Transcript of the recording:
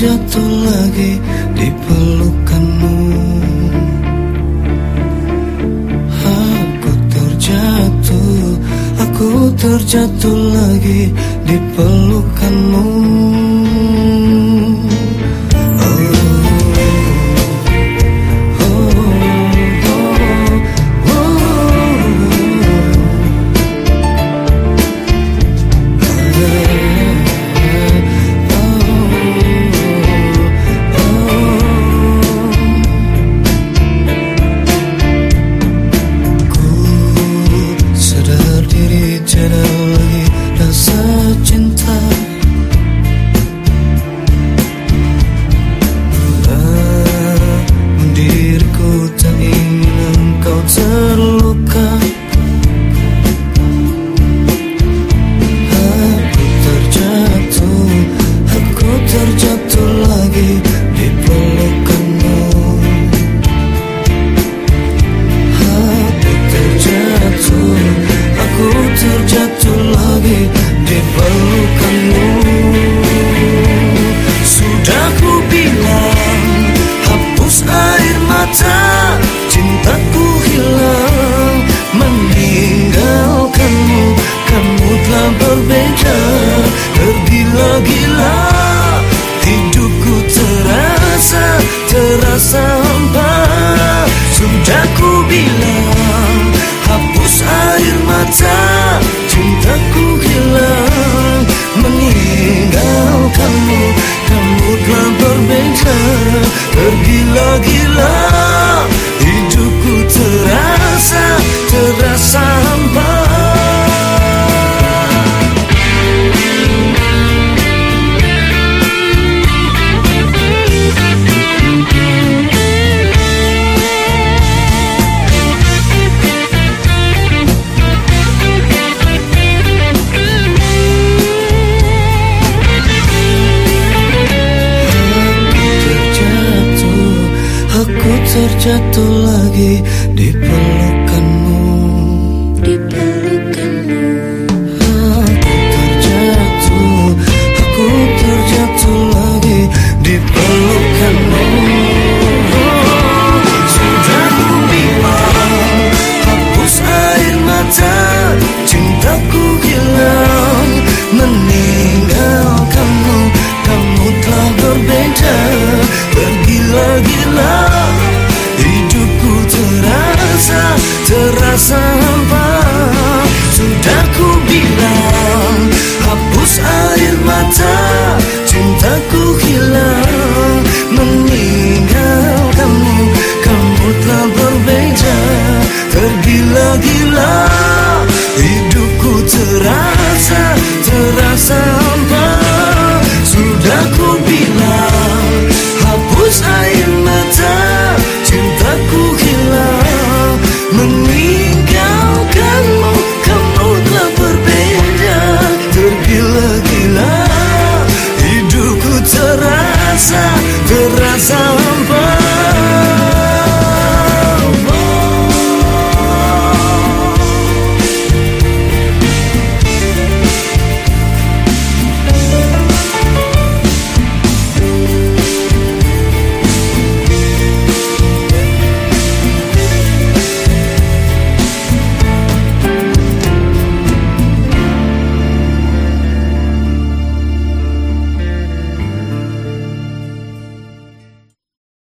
terjatuh lagi di pelukanmu. Aku terjatuh, aku terjatuh lagi di pelukanmu tergila-gila. Terjatuh lagi di pelukanmu hampa Sudah ku bilang Hapus air mata Cintaku hilang. Meninggalkanmu Kamu telah berbeda Tergila-gila Hidupku Terasa Tergila-gila Hidupku terasa